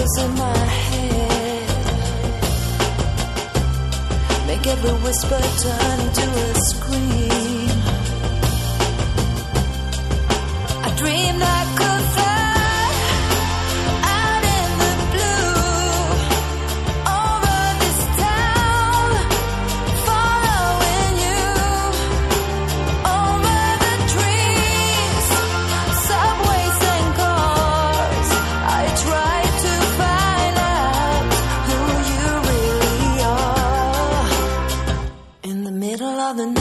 in my head. Make every whisper turn into a scream. the night